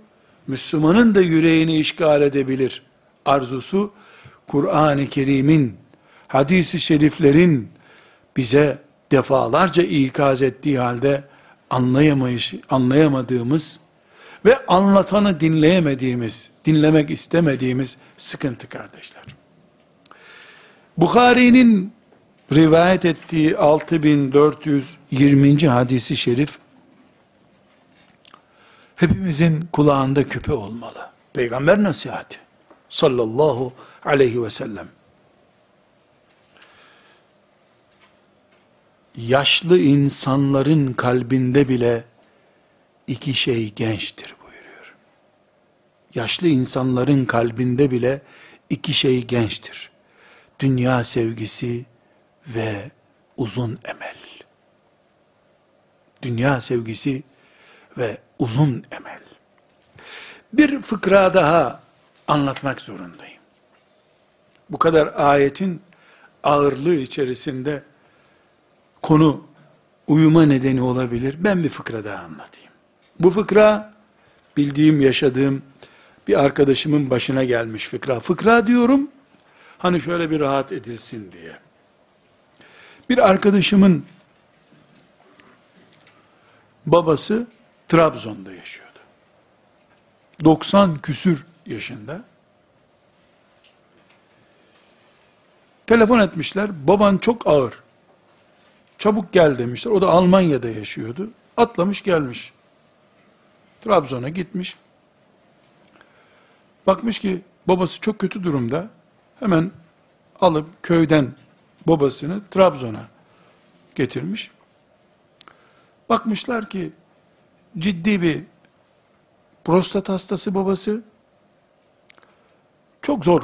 Müslümanın da yüreğini işgal edebilir arzusu, Kur'an-ı Kerim'in, hadisi şeriflerin bize defalarca ikaz ettiği halde anlayamayış, anlayamadığımız ve anlatanı dinleyemediğimiz, dinlemek istemediğimiz sıkıntı kardeşler. Bukhari'nin rivayet ettiği 6420. hadisi şerif hepimizin kulağında küpe olmalı. Peygamber nasihati sallallahu aleyhi ve sellem. Yaşlı insanların kalbinde bile iki şey gençtir buyuruyor. Yaşlı insanların kalbinde bile iki şey gençtir. Dünya sevgisi ve uzun emel. Dünya sevgisi ve uzun emel. Bir fıkra daha anlatmak zorundayım. Bu kadar ayetin ağırlığı içerisinde konu uyuma nedeni olabilir. Ben bir fıkra daha anlatayım. Bu fıkra bildiğim, yaşadığım bir arkadaşımın başına gelmiş fıkra. Fıkra diyorum, hani şöyle bir rahat edilsin diye. Bir arkadaşımın babası Trabzon'da yaşıyordu. 90 küsür yaşında. Telefon etmişler, baban çok ağır. Çabuk gel demişler. O da Almanya'da yaşıyordu. Atlamış gelmiş. Trabzon'a gitmiş. Bakmış ki babası çok kötü durumda. Hemen alıp köyden babasını Trabzon'a getirmiş. Bakmışlar ki ciddi bir prostat hastası babası. Çok zor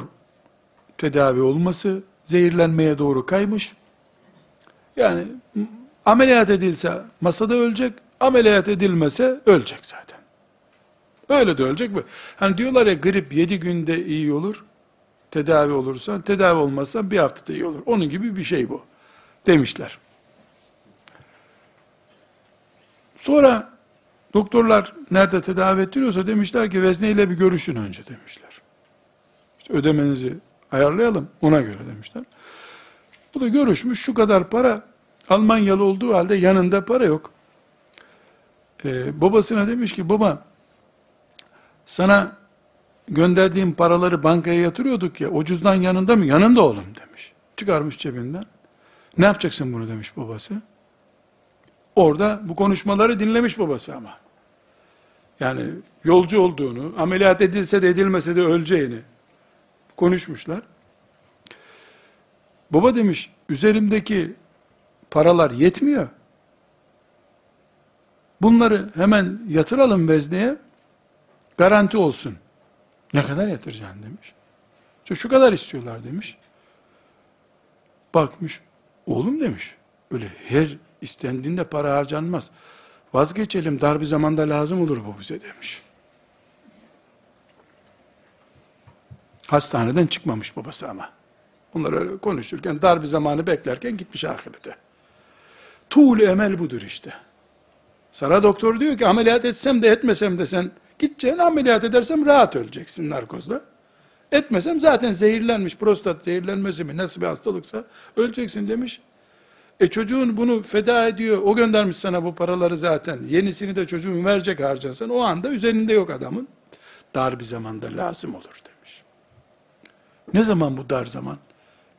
tedavi olması, zehirlenmeye doğru kaymış. Yani ameliyat edilse masada ölecek, ameliyat edilmese ölecek zaten. Öyle de ölecek mi? Hani diyorlar ya grip 7 günde iyi olur. Tedavi olursan, tedavi olmazsan bir haftada iyi olur. Onun gibi bir şey bu. Demişler. Sonra doktorlar nerede tedavi ettiriyorsa demişler ki vezneyle bir görüşün önce demişler. İşte ödemenizi ayarlayalım ona göre demişler. Bu da görüşmüş şu kadar para Almanyalı olduğu halde yanında para yok. Ee, babasına demiş ki baba sana gönderdiğim paraları bankaya yatırıyorduk ya o cüzdan yanında mı? Yanında oğlum demiş. Çıkarmış cebinden. Ne yapacaksın bunu demiş babası. Orada bu konuşmaları dinlemiş babası ama. Yani yolcu olduğunu, ameliyat edilse de edilmese de öleceğini konuşmuşlar. Baba demiş, üzerimdeki paralar yetmiyor. Bunları hemen yatıralım vezneye, garanti olsun. Ne kadar yatıracaksın demiş. Şu kadar istiyorlar demiş. Bakmış, oğlum demiş, öyle her istendiğinde para harcanmaz. Vazgeçelim, dar bir zamanda lazım olur bu bize demiş. Hastaneden çıkmamış babası ama. Bunlar öyle konuşurken, dar bir zamanı beklerken gitmiş ahirete. Tuğlu emel budur işte. Sana doktor diyor ki ameliyat etsem de etmesem de sen gideceksin ameliyat edersem rahat öleceksin narkozla. Etmesem zaten zehirlenmiş prostat zehirlenmesi mi nasıl bir hastalıksa öleceksin demiş. E çocuğun bunu feda ediyor. O göndermiş sana bu paraları zaten. Yenisini de çocuğun verecek harcasan. O anda üzerinde yok adamın. Dar bir zamanda lazım olur demiş. Ne zaman bu dar zaman?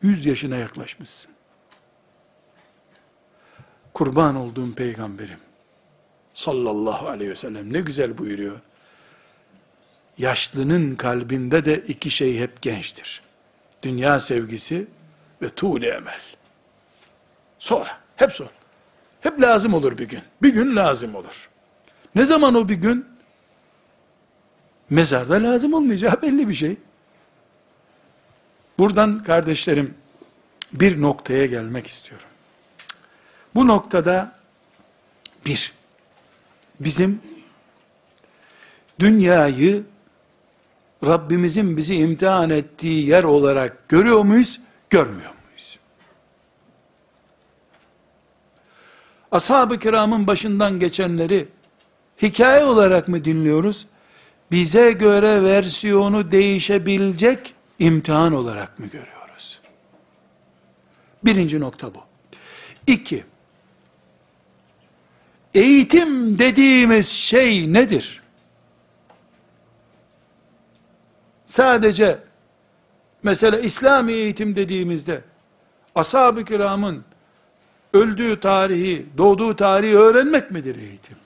Yüz yaşına yaklaşmışsın. Kurban olduğum peygamberim. Sallallahu aleyhi ve sellem ne güzel buyuruyor. Yaşlının kalbinde de iki şey hep gençtir. Dünya sevgisi ve tuğle emel. Sonra, hep sonra. Hep lazım olur bir gün. Bir gün lazım olur. Ne zaman o bir gün? Mezarda lazım olmayacağı belli bir şey. Buradan kardeşlerim bir noktaya gelmek istiyorum. Bu noktada bir, bizim dünyayı Rabbimizin bizi imtihan ettiği yer olarak görüyor muyuz, görmüyor muyuz? Ashab-ı kiramın başından geçenleri hikaye olarak mı dinliyoruz? Bize göre versiyonu değişebilecek imtihan olarak mı görüyoruz? Birinci nokta bu. İki, eğitim dediğimiz şey nedir? Sadece mesela İslami eğitim dediğimizde ashab-ı kiramın öldüğü tarihi, doğduğu tarihi öğrenmek midir eğitim?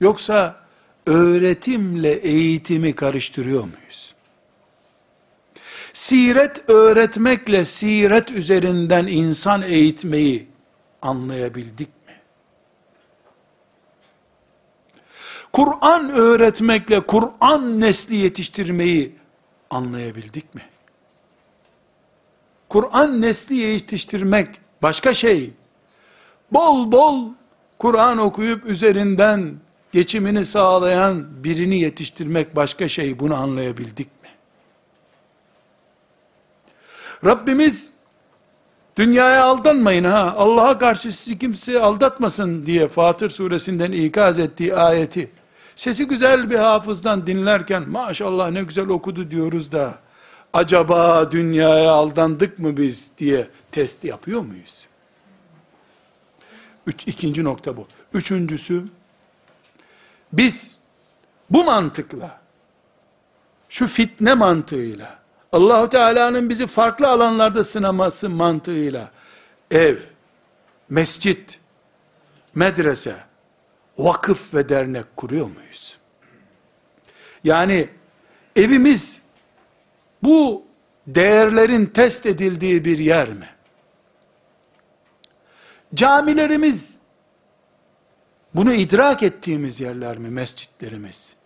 Yoksa öğretimle eğitimi karıştırıyor muyuz? Siret öğretmekle siret üzerinden insan eğitmeyi anlayabildik mi? Kur'an öğretmekle Kur'an nesli yetiştirmeyi anlayabildik mi? Kur'an nesli yetiştirmek başka şey. Bol bol Kur'an okuyup üzerinden geçimini sağlayan birini yetiştirmek başka şey. Bunu anlayabildik mi? Rabbimiz dünyaya aldanmayın ha Allah'a karşı sizi kimse aldatmasın diye Fatır suresinden ikaz ettiği ayeti sesi güzel bir hafızdan dinlerken maşallah ne güzel okudu diyoruz da acaba dünyaya aldandık mı biz diye test yapıyor muyuz? Üç, ikinci nokta bu. Üçüncüsü, biz bu mantıkla, şu fitne mantığıyla, Allahu Teala'nın bizi farklı alanlarda sınaması mantığıyla, ev, mescit, medrese, vakıf ve dernek kuruyor muyuz? Yani evimiz bu değerlerin test edildiği bir yer mi? Camilerimiz, bunu idrak ettiğimiz yerler mi mescitlerimiz?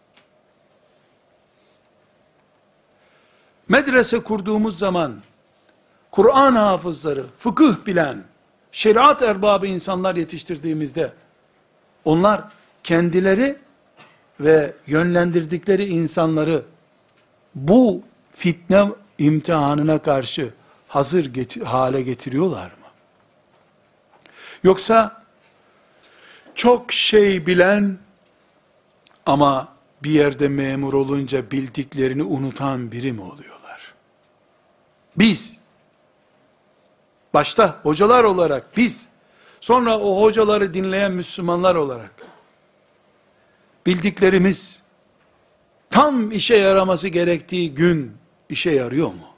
Medrese kurduğumuz zaman, Kur'an hafızları, fıkıh bilen, şeriat erbabı insanlar yetiştirdiğimizde, onlar kendileri ve yönlendirdikleri insanları bu fitne imtihanına karşı hazır get hale getiriyorlar mı? Yoksa çok şey bilen ama bir yerde memur olunca bildiklerini unutan biri mi oluyorlar? Biz başta hocalar olarak biz sonra o hocaları dinleyen Müslümanlar olarak bildiklerimiz tam işe yaraması gerektiği gün işe yarıyor mu?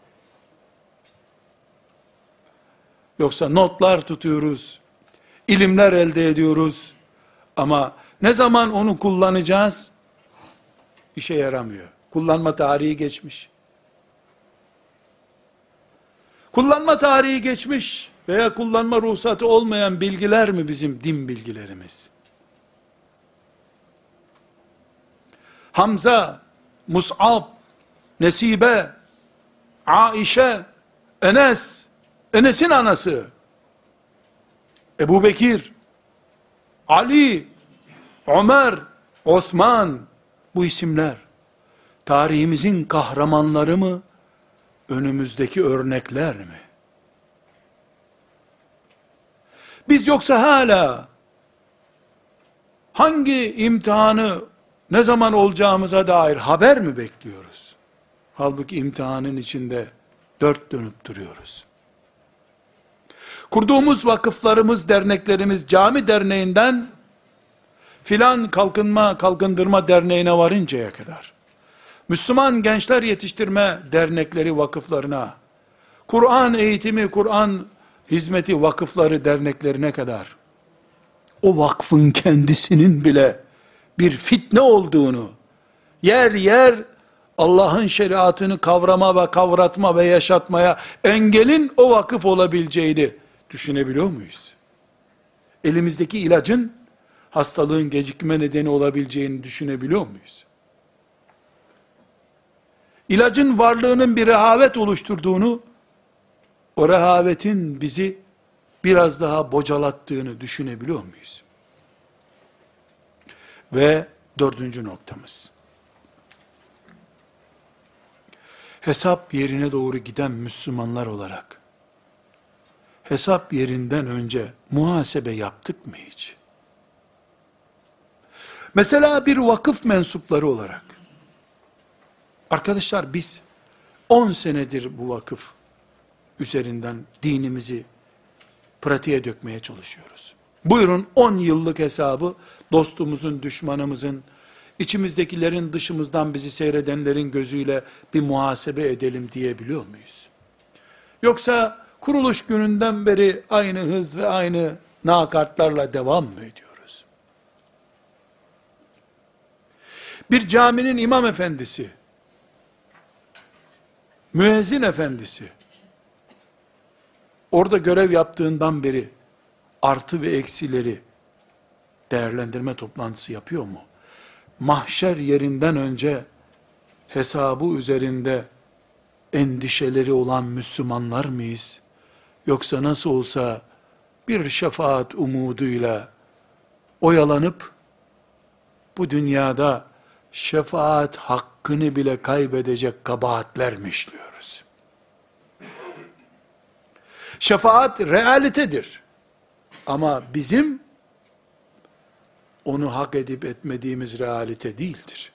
Yoksa notlar tutuyoruz, ilimler elde ediyoruz ama ne zaman onu kullanacağız? İşe yaramıyor. Kullanma tarihi geçmiş. Kullanma tarihi geçmiş veya kullanma ruhsatı olmayan bilgiler mi bizim din bilgilerimiz? Hamza, Mus'ab, Nesibe, Aişe, Enes, Enes'in anası, Ebu Bekir, Ali, Ömer, Osman, bu isimler, tarihimizin kahramanları mı, önümüzdeki örnekler mi? Biz yoksa hala, hangi imtihanı ne zaman olacağımıza dair haber mi bekliyoruz? Halbuki imtihanın içinde dört dönüp duruyoruz. Kurduğumuz vakıflarımız, derneklerimiz, cami derneğinden filan kalkınma, kalkındırma derneğine varıncaya kadar, Müslüman gençler yetiştirme dernekleri vakıflarına, Kur'an eğitimi, Kur'an hizmeti vakıfları derneklerine kadar, o vakfın kendisinin bile bir fitne olduğunu, yer yer Allah'ın şeriatını kavrama ve kavratma ve yaşatmaya engelin o vakıf olabileceğini düşünebiliyor muyuz? Elimizdeki ilacın hastalığın gecikme nedeni olabileceğini düşünebiliyor muyuz? İlacın varlığının bir rehavet oluşturduğunu, o rehavetin bizi biraz daha bocalattığını düşünebiliyor muyuz? Ve dördüncü noktamız. Hesap yerine doğru giden Müslümanlar olarak, hesap yerinden önce muhasebe yaptık mı hiç? Mesela bir vakıf mensupları olarak, arkadaşlar biz 10 senedir bu vakıf üzerinden dinimizi pratiğe dökmeye çalışıyoruz. Buyurun 10 yıllık hesabı dostumuzun, düşmanımızın, içimizdekilerin dışımızdan bizi seyredenlerin gözüyle bir muhasebe edelim diyebiliyor muyuz? Yoksa kuruluş gününden beri aynı hız ve aynı nakartlarla devam mı ediyoruz? Bir caminin imam efendisi, müezzin efendisi, orada görev yaptığından beri artı ve eksileri değerlendirme toplantısı yapıyor mu? Mahşer yerinden önce hesabı üzerinde endişeleri olan Müslümanlar mıyız? Yoksa nasıl olsa bir şefaat umuduyla oyalanıp bu dünyada şefaat hakkını bile kaybedecek kabahatler mi işliyoruz? Şefaat realitedir. Ama bizim onu hak edip etmediğimiz realite değildir.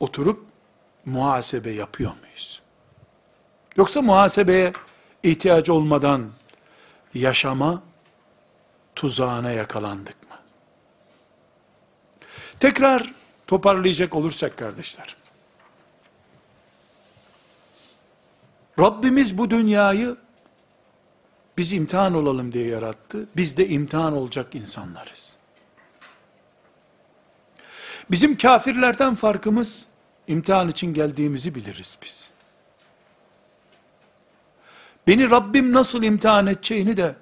Oturup muhasebe yapıyor muyuz? Yoksa muhasebeye ihtiyaç olmadan yaşama tuzağına yakalandık mı? Tekrar toparlayacak olursak kardeşler. Rabbimiz bu dünyayı biz imtihan olalım diye yarattı. Biz de imtihan olacak insanlarız. Bizim kafirlerden farkımız imtihan için geldiğimizi biliriz biz. Beni Rabbim nasıl imtihan edeceğini de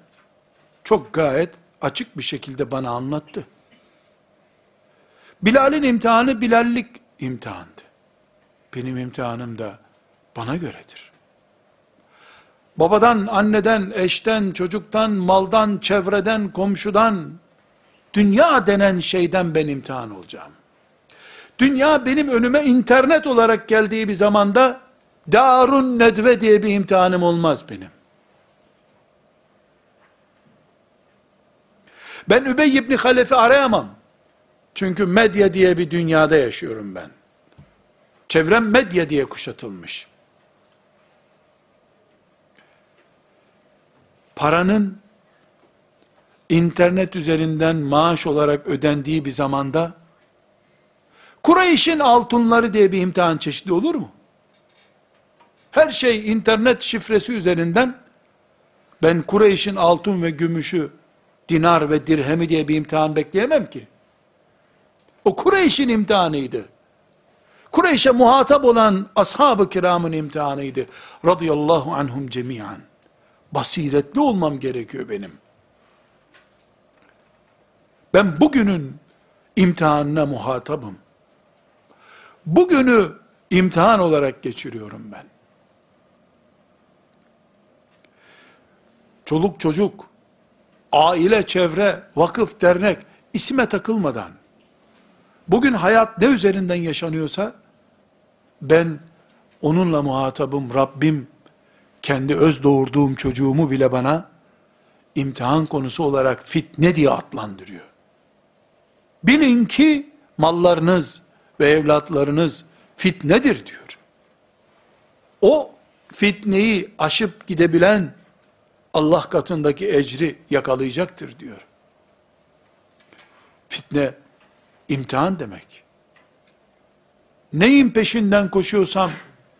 çok gayet açık bir şekilde bana anlattı. Bilal'in imtihanı Bilallik imtihandı. Benim imtihanım da bana göredir. Babadan, anneden, eşten, çocuktan, maldan, çevreden, komşudan, dünya denen şeyden ben imtihan olacağım. Dünya benim önüme internet olarak geldiği bir zamanda, Darun Nedve diye bir imtihanım olmaz benim. Ben Übey ibn Halef'i arayamam. Çünkü medya diye bir dünyada yaşıyorum ben. Çevrem medya diye kuşatılmış. Paranın internet üzerinden maaş olarak ödendiği bir zamanda Kureyş'in altınları diye bir imtihan çeşidi olur mu? Her şey internet şifresi üzerinden ben Kureyş'in altın ve gümüşü, dinar ve dirhemi diye bir imtihan bekleyemem ki. O Kureyş'in imtihanıydı. Kureyş'e muhatap olan ashab-ı kiramın imtihanıydı. Radıyallahu anhum cemiyan. Basiretli olmam gerekiyor benim. Ben bugünün imtihanına muhatabım. Bugünü imtihan olarak geçiriyorum ben. Çoluk çocuk, aile, çevre, vakıf, dernek, isime takılmadan, bugün hayat ne üzerinden yaşanıyorsa, ben onunla muhatabım, Rabbim, kendi öz doğurduğum çocuğumu bile bana, imtihan konusu olarak fitne diye adlandırıyor. Bilin ki, mallarınız ve evlatlarınız fitnedir diyor. O fitneyi aşıp gidebilen, Allah katındaki ecri yakalayacaktır diyor. Fitne, imtihan demek. Neyin peşinden koşuyorsam,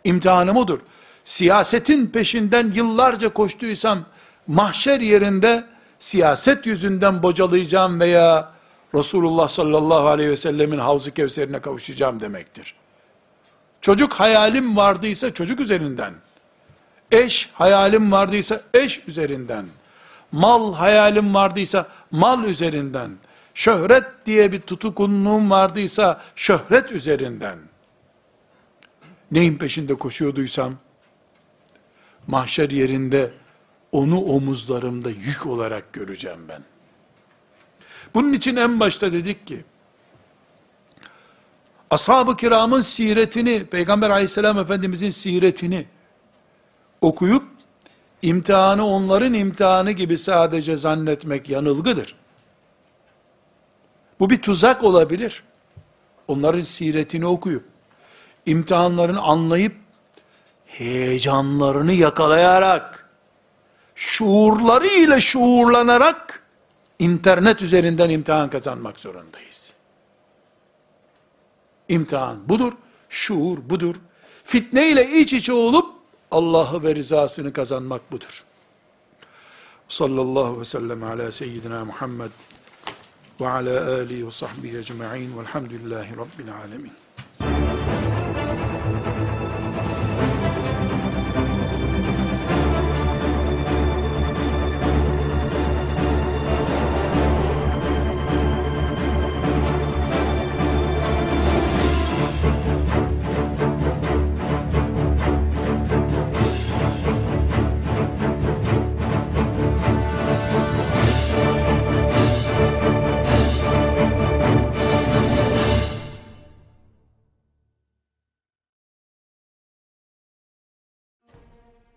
imtihanım odur. Siyasetin peşinden yıllarca koştuysam, mahşer yerinde, siyaset yüzünden bocalayacağım veya Resulullah sallallahu aleyhi ve sellemin havzu kevserine kavuşacağım demektir. Çocuk hayalim vardıysa çocuk üzerinden, Eş hayalim vardıysa eş üzerinden. Mal hayalim vardıysa mal üzerinden. Şöhret diye bir tutukunluğum vardıysa şöhret üzerinden. Neyin peşinde koşuyorduysam mahşer yerinde onu omuzlarımda yük olarak göreceğim ben. Bunun için en başta dedik ki ashab-ı kiramın siretini, Peygamber aleyhisselam efendimizin siretini okuyup imtihanı onların imtihanı gibi sadece zannetmek yanılgıdır. Bu bir tuzak olabilir. Onların siretini okuyup imtihanlarını anlayıp heyecanlarını yakalayarak şuurları ile şuurlanarak internet üzerinden imtihan kazanmak zorundayız. İmtihan budur, şuur budur. Fitne ile iç içe olup Allah'ı ve rızasını kazanmak budur. Sallallahu ve sellem ala seyyidina Muhammed ve ala alihi ve sahbihi ecma'in velhamdülillahi rabbil alemin.